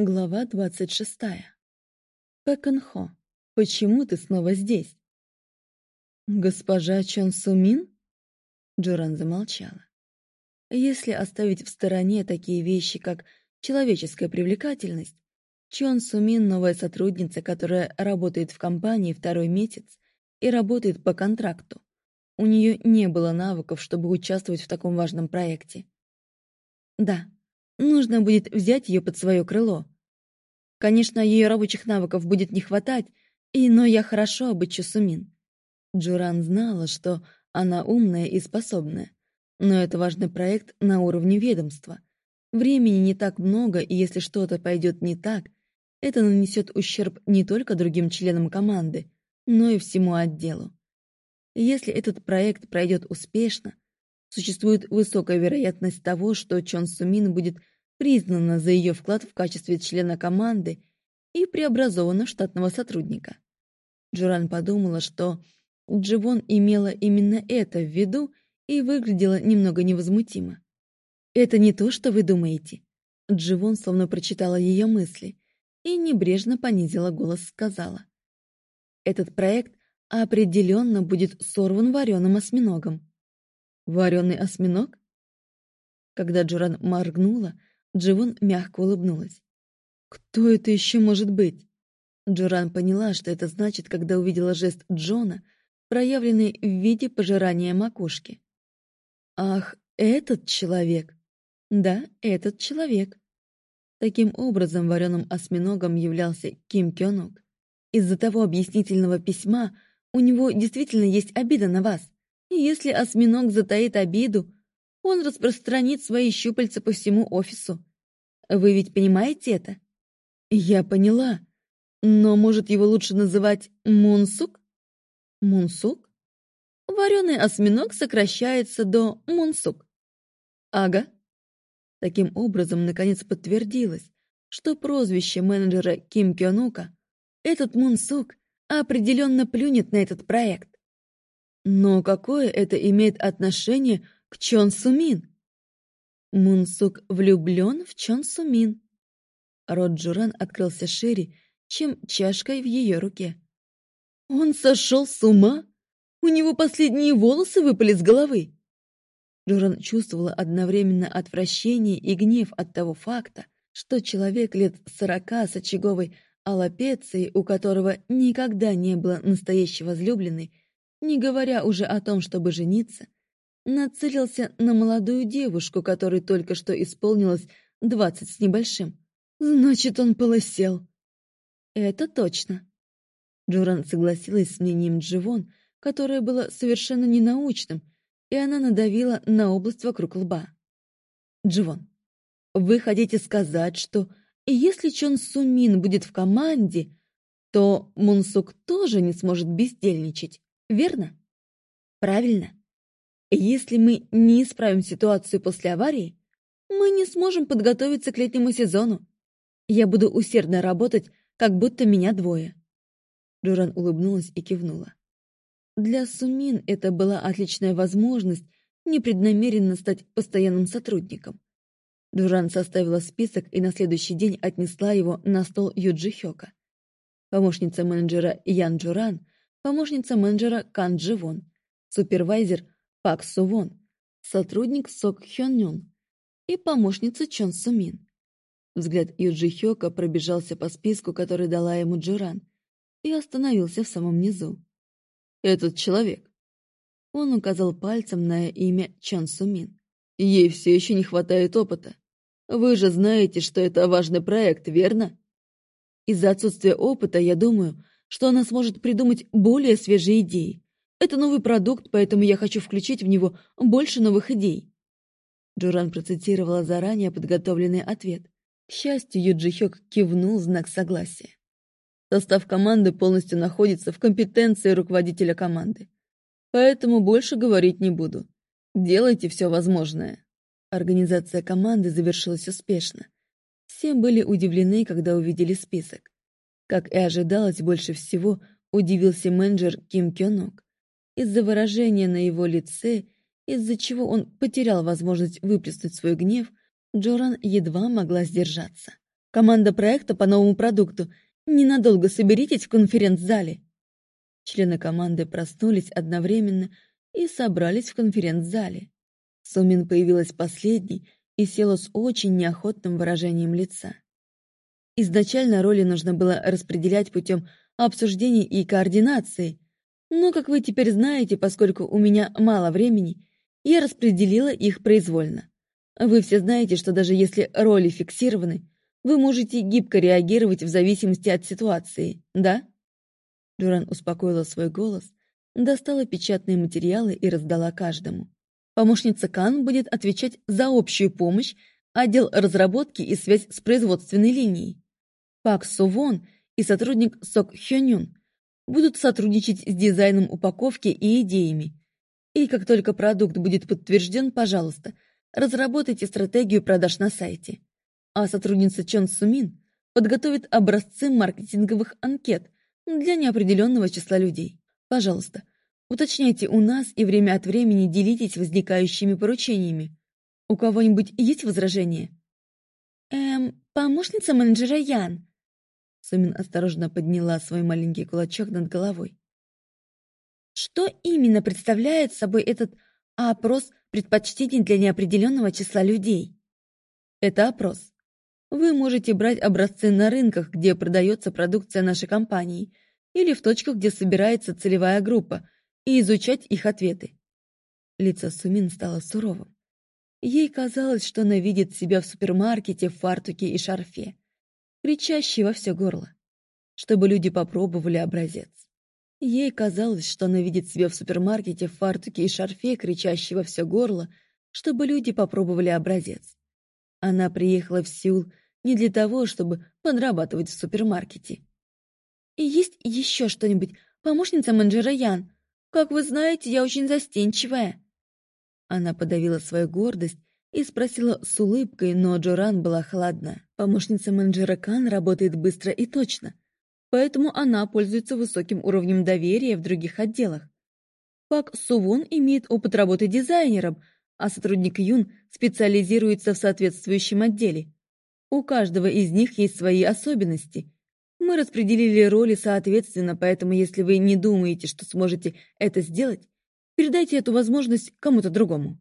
Глава двадцать шестая. Пэкэнхо, почему ты снова здесь? Госпожа Чон Сумин? Джуран замолчала. Если оставить в стороне такие вещи, как человеческая привлекательность, Чон Сумин — новая сотрудница, которая работает в компании второй месяц и работает по контракту. У нее не было навыков, чтобы участвовать в таком важном проекте. Да, Нужно будет взять ее под свое крыло. Конечно, ее рабочих навыков будет не хватать, и, но я хорошо обучу Сумин. Джуран знала, что она умная и способная. Но это важный проект на уровне ведомства. Времени не так много, и если что-то пойдет не так, это нанесет ущерб не только другим членам команды, но и всему отделу. Если этот проект пройдет успешно, Существует высокая вероятность того, что Чон Сумин будет признана за ее вклад в качестве члена команды и преобразована в штатного сотрудника. Джуран подумала, что Дживон имела именно это в виду и выглядела немного невозмутимо. «Это не то, что вы думаете». Дживон словно прочитала ее мысли и небрежно понизила голос, сказала. «Этот проект определенно будет сорван вареным осьминогом. Вареный осьминог? Когда Джоран моргнула, Дживон мягко улыбнулась. «Кто это еще может быть?» Джоран поняла, что это значит, когда увидела жест Джона, проявленный в виде пожирания макушки. «Ах, этот человек!» «Да, этот человек!» Таким образом, вареным осьминогом являлся Ким Кёнук. Из-за того объяснительного письма у него действительно есть обида на вас. И если осьминог затаит обиду, он распространит свои щупальца по всему офису. Вы ведь понимаете это? Я поняла. Но, может, его лучше называть Мунсук? Мунсук? Вареный осьминог сокращается до Мунсук. Ага. Таким образом, наконец подтвердилось, что прозвище менеджера Ким Кёнука, этот Мунсук, определенно плюнет на этот проект. Но какое это имеет отношение к Чон Сумин? Мунсук влюблен в Чон Сумин. Рот Джуран открылся шире, чем чашкой в ее руке. Он сошел с ума? У него последние волосы выпали с головы. Джуран чувствовала одновременно отвращение и гнев от того факта, что человек лет сорока с очаговой аллопецией, у которого никогда не было настоящей возлюбленной, не говоря уже о том, чтобы жениться, нацелился на молодую девушку, которой только что исполнилось двадцать с небольшим. Значит, он полосел. Это точно. Джоран согласилась с мнением Дживон, которое было совершенно ненаучным, и она надавила на область вокруг лба. Дживон, вы хотите сказать, что если Чон Сумин будет в команде, то Мунсук тоже не сможет бездельничать? Верно? Правильно. Если мы не исправим ситуацию после аварии, мы не сможем подготовиться к летнему сезону. Я буду усердно работать, как будто меня двое. Джуран улыбнулась и кивнула. Для Сумин это была отличная возможность непреднамеренно стать постоянным сотрудником. Джуран составила список и на следующий день отнесла его на стол Юджи Хёка. Помощница менеджера Ян Джуран помощница менеджера Кан Дживон, супервайзер Пак Сувон, сотрудник Сок Хён Нюн и помощница Чон Сумин. Взгляд Юджи Хёка пробежался по списку, который дала ему Джуран, и остановился в самом низу. «Этот человек». Он указал пальцем на имя Чон Сумин. «Ей все еще не хватает опыта. Вы же знаете, что это важный проект, верно? Из-за отсутствия опыта, я думаю, что она сможет придумать более свежие идеи. Это новый продукт, поэтому я хочу включить в него больше новых идей. Джуран процитировала заранее подготовленный ответ. К счастью, Юджи кивнул знак согласия. Состав команды полностью находится в компетенции руководителя команды. Поэтому больше говорить не буду. Делайте все возможное. Организация команды завершилась успешно. Все были удивлены, когда увидели список. Как и ожидалось, больше всего удивился менеджер Ким Кёнок. Из-за выражения на его лице, из-за чего он потерял возможность выплеснуть свой гнев, Джоран едва могла сдержаться. Команда проекта по новому продукту. Ненадолго соберитесь в конференц-зале. Члены команды проснулись одновременно и собрались в конференц-зале. Сумин появилась последней и села с очень неохотным выражением лица. Изначально роли нужно было распределять путем обсуждений и координации, но, как вы теперь знаете, поскольку у меня мало времени, я распределила их произвольно. Вы все знаете, что даже если роли фиксированы, вы можете гибко реагировать в зависимости от ситуации, да? Дуран успокоила свой голос, достала печатные материалы и раздала каждому. Помощница Кан будет отвечать за общую помощь, отдел разработки и связь с производственной линией. Пак Сувон и сотрудник Сок Хёнюн будут сотрудничать с дизайном упаковки и идеями. И как только продукт будет подтвержден, пожалуйста, разработайте стратегию продаж на сайте. А сотрудница Чон Сумин подготовит образцы маркетинговых анкет для неопределенного числа людей. Пожалуйста, уточняйте у нас и время от времени делитесь возникающими поручениями. У кого-нибудь есть возражения? Эм, помощница менеджера Ян, Сумин осторожно подняла свой маленький кулачок над головой. Что именно представляет собой этот опрос предпочтений для неопределенного числа людей? Это опрос. Вы можете брать образцы на рынках, где продается продукция нашей компании, или в точках, где собирается целевая группа, и изучать их ответы. Лицо Сумин стало суровым. Ей казалось, что она видит себя в супермаркете в фартуке и шарфе кричащий во все горло, чтобы люди попробовали образец. Ей казалось, что она видит себя в супермаркете в фартуке и шарфе, кричащий во все горло, чтобы люди попробовали образец. Она приехала в Сеул не для того, чтобы подрабатывать в супермаркете. И есть еще что-нибудь, помощница менеджера Ян. Как вы знаете, я очень застенчивая. Она подавила свою гордость и спросила с улыбкой, но Джоран была холодна. Помощница менеджера Кан работает быстро и точно, поэтому она пользуется высоким уровнем доверия в других отделах. Пак Сувон имеет опыт работы дизайнером, а сотрудник Юн специализируется в соответствующем отделе. У каждого из них есть свои особенности. Мы распределили роли соответственно, поэтому если вы не думаете, что сможете это сделать, передайте эту возможность кому-то другому.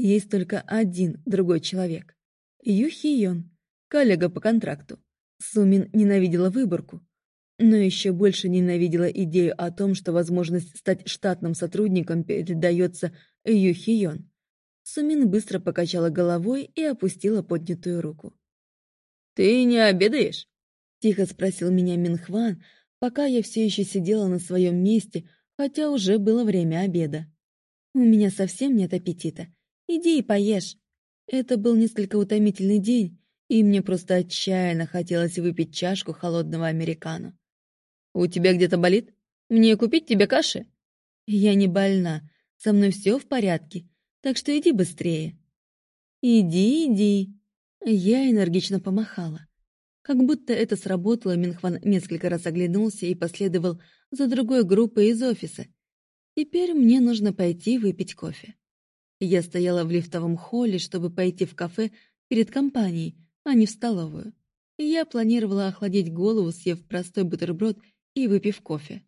Есть только один другой человек. Ю Йон, коллега по контракту. Сумин ненавидела выборку, но еще больше ненавидела идею о том, что возможность стать штатным сотрудником передается Ю Йон. Сумин быстро покачала головой и опустила поднятую руку. «Ты не обедаешь?» — тихо спросил меня Минхван, пока я все еще сидела на своем месте, хотя уже было время обеда. «У меня совсем нет аппетита. Иди и поешь. Это был несколько утомительный день, и мне просто отчаянно хотелось выпить чашку холодного американо. «У тебя где-то болит? Мне купить тебе каши?» «Я не больна. Со мной все в порядке, так что иди быстрее». «Иди, иди». Я энергично помахала. Как будто это сработало, Минхван несколько раз оглянулся и последовал за другой группой из офиса. Теперь мне нужно пойти выпить кофе. Я стояла в лифтовом холле, чтобы пойти в кафе перед компанией, а не в столовую. Я планировала охладить голову, съев простой бутерброд и выпив кофе.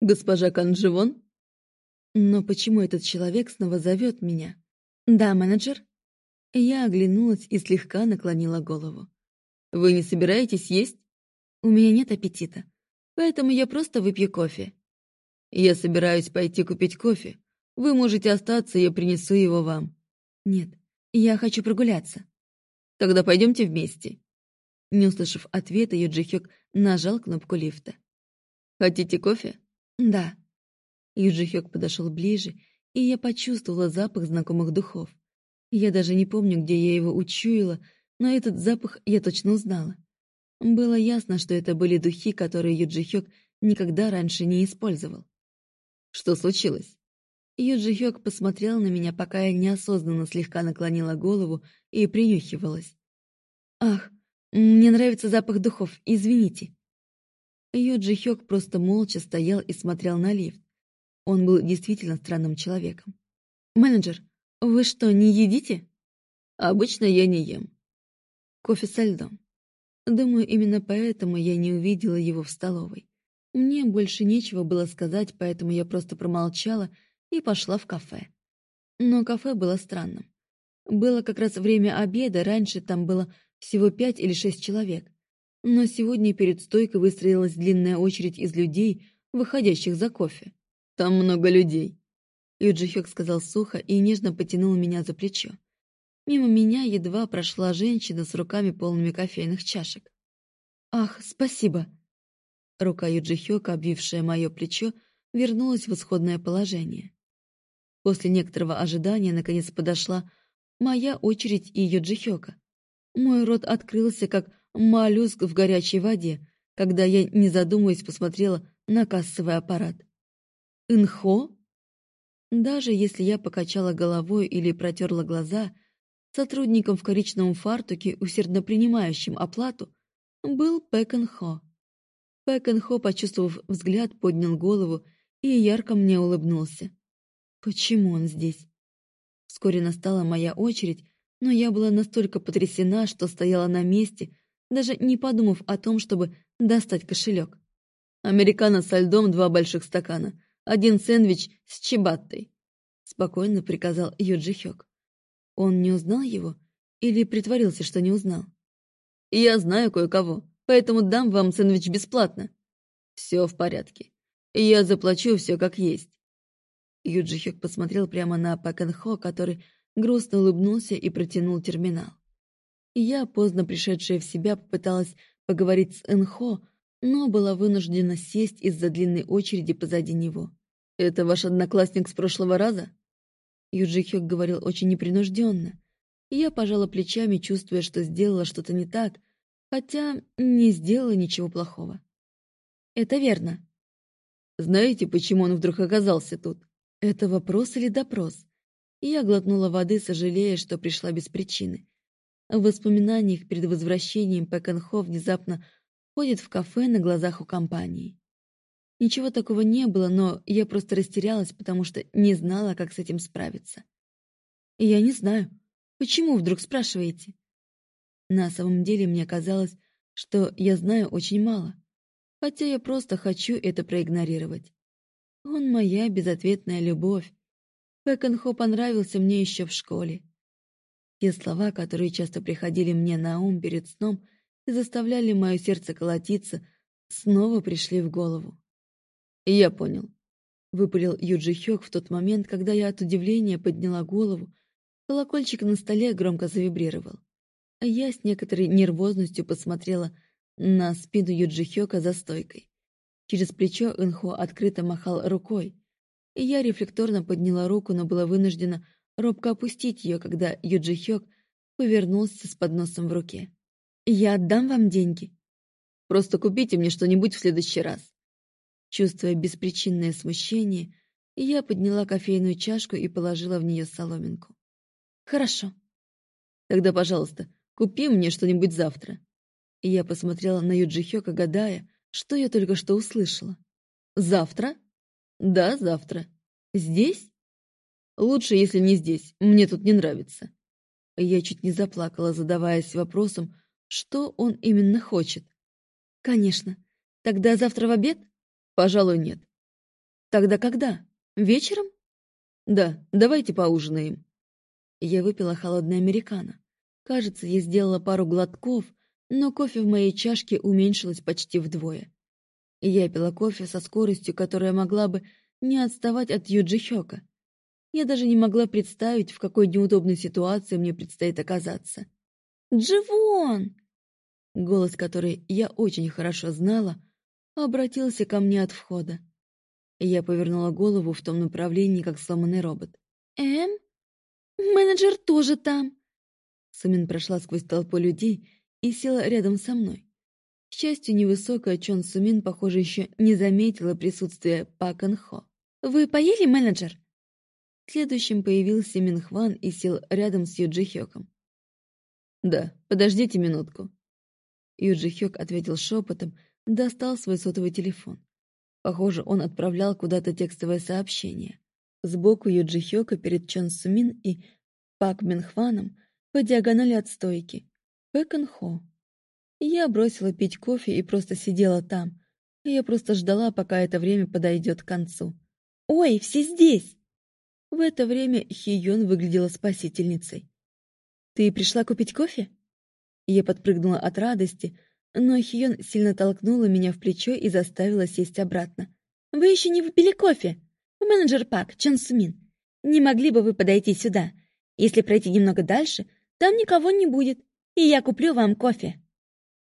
«Госпожа Канживон?» Но почему этот человек снова зовет меня? «Да, менеджер?» Я оглянулась и слегка наклонила голову. «Вы не собираетесь есть?» «У меня нет аппетита, поэтому я просто выпью кофе». «Я собираюсь пойти купить кофе. Вы можете остаться, я принесу его вам». «Нет, я хочу прогуляться». «Тогда пойдемте вместе». Не услышав ответа, Юджи Хёк нажал кнопку лифта. «Хотите кофе?» «Да». Юджи Хёк подошел ближе, и я почувствовала запах знакомых духов. Я даже не помню, где я его учуяла, но этот запах я точно узнала. Было ясно, что это были духи, которые Юджи Хёк никогда раньше не использовал. «Что случилось?» Юджи Хёк посмотрел на меня, пока я неосознанно слегка наклонила голову и принюхивалась. «Ах, мне нравится запах духов, извините». Юджи Хёк просто молча стоял и смотрел на лифт. Он был действительно странным человеком. «Менеджер, вы что, не едите?» «Обычно я не ем». «Кофе со льдом». Думаю, именно поэтому я не увидела его в столовой. Мне больше нечего было сказать, поэтому я просто промолчала и пошла в кафе. Но кафе было странным. Было как раз время обеда, раньше там было всего пять или шесть человек. Но сегодня перед стойкой выстроилась длинная очередь из людей, выходящих за кофе. «Там много людей», — Юджи Хёк сказал сухо и нежно потянул меня за плечо. Мимо меня едва прошла женщина с руками полными кофейных чашек. «Ах, спасибо!» Рука Юджи Хёка, обвившая мое плечо, вернулась в исходное положение. После некоторого ожидания наконец подошла моя очередь и Юджи Хёка. Мой рот открылся, как моллюск в горячей воде, когда я, не задумываясь, посмотрела на кассовый аппарат. «Инхо?» Даже если я покачала головой или протерла глаза, сотрудником в коричневом фартуке, усердно принимающим оплату, был Пэкэн Хо. Пэкэн Хо, почувствовав взгляд, поднял голову и ярко мне улыбнулся. Почему он здесь? Вскоре настала моя очередь, но я была настолько потрясена, что стояла на месте, даже не подумав о том, чтобы достать кошелек. «Американо со льдом, два больших стакана, один сэндвич с чебаттой», — спокойно приказал Юджи Хёк. Он не узнал его или притворился, что не узнал? «Я знаю кое-кого, поэтому дам вам сэндвич бесплатно». «Все в порядке. Я заплачу все как есть». Юджи Хёк посмотрел прямо на Пэкэнхо, который грустно улыбнулся и протянул терминал. Я, поздно пришедшая в себя, попыталась поговорить с Энхо, но была вынуждена сесть из-за длинной очереди позади него. «Это ваш одноклассник с прошлого раза?» Юджи Хёк говорил очень непринужденно. Я пожала плечами, чувствуя, что сделала что-то не так, хотя не сделала ничего плохого. «Это верно». «Знаете, почему он вдруг оказался тут?» «Это вопрос или допрос?» Я глотнула воды, сожалея, что пришла без причины. В воспоминаниях перед возвращением Пэкэнхо внезапно ходит в кафе на глазах у компании. Ничего такого не было, но я просто растерялась, потому что не знала, как с этим справиться. я не знаю. Почему вдруг спрашиваете? На самом деле мне казалось, что я знаю очень мало, хотя я просто хочу это проигнорировать. Он моя безответная любовь. Пэконхо понравился мне еще в школе. Те слова, которые часто приходили мне на ум перед сном и заставляли мое сердце колотиться, снова пришли в голову. «Я понял», — выпалил Юджи Хёк в тот момент, когда я от удивления подняла голову. Колокольчик на столе громко завибрировал. А я с некоторой нервозностью посмотрела на спину Юджи Хёка за стойкой. Через плечо Инхо открыто махал рукой. И я рефлекторно подняла руку, но была вынуждена робко опустить ее, когда Юджи Хёк повернулся с подносом в руке. «Я отдам вам деньги. Просто купите мне что-нибудь в следующий раз». Чувствуя беспричинное смущение, я подняла кофейную чашку и положила в нее соломинку. «Хорошо. Тогда, пожалуйста, купи мне что-нибудь завтра». Я посмотрела на Юджи Хёка, гадая, что я только что услышала? Завтра? Да, завтра. Здесь? Лучше, если не здесь. Мне тут не нравится. Я чуть не заплакала, задаваясь вопросом, что он именно хочет. Конечно. Тогда завтра в обед? Пожалуй, нет. Тогда когда? Вечером? Да, давайте поужинаем. Я выпила холодный американо. Кажется, я сделала пару глотков, но кофе в моей чашке уменьшилось почти вдвое. Я пила кофе со скоростью, которая могла бы не отставать от Юджи Хёка. Я даже не могла представить, в какой неудобной ситуации мне предстоит оказаться. «Дживон!» Голос, который я очень хорошо знала, обратился ко мне от входа. Я повернула голову в том направлении, как сломанный робот. «Эм? Менеджер тоже там!» Сумин прошла сквозь толпу людей и села рядом со мной. К счастью, невысокая Чон Сумин, похоже, еще не заметила присутствия Пак Эн Хо. «Вы поели, менеджер?» Следующим появился Минхван и сел рядом с Юджи Хёком. «Да, подождите минутку». Юджи Хёк ответил шепотом, достал свой сотовый телефон. Похоже, он отправлял куда-то текстовое сообщение. Сбоку Юджи Хёка перед Чон Сумин и Пак Минхваном по диагонали от стойки Пэкэн Хо. Я бросила пить кофе и просто сидела там. Я просто ждала, пока это время подойдет к концу. «Ой, все здесь!» В это время Хиюн выглядела спасительницей. «Ты пришла купить кофе?» Я подпрыгнула от радости, но Хиюн сильно толкнула меня в плечо и заставила сесть обратно. «Вы еще не выпили кофе? Менеджер Пак, Чон Сумин, не могли бы вы подойти сюда? Если пройти немного дальше, там никого не будет, и я куплю вам кофе».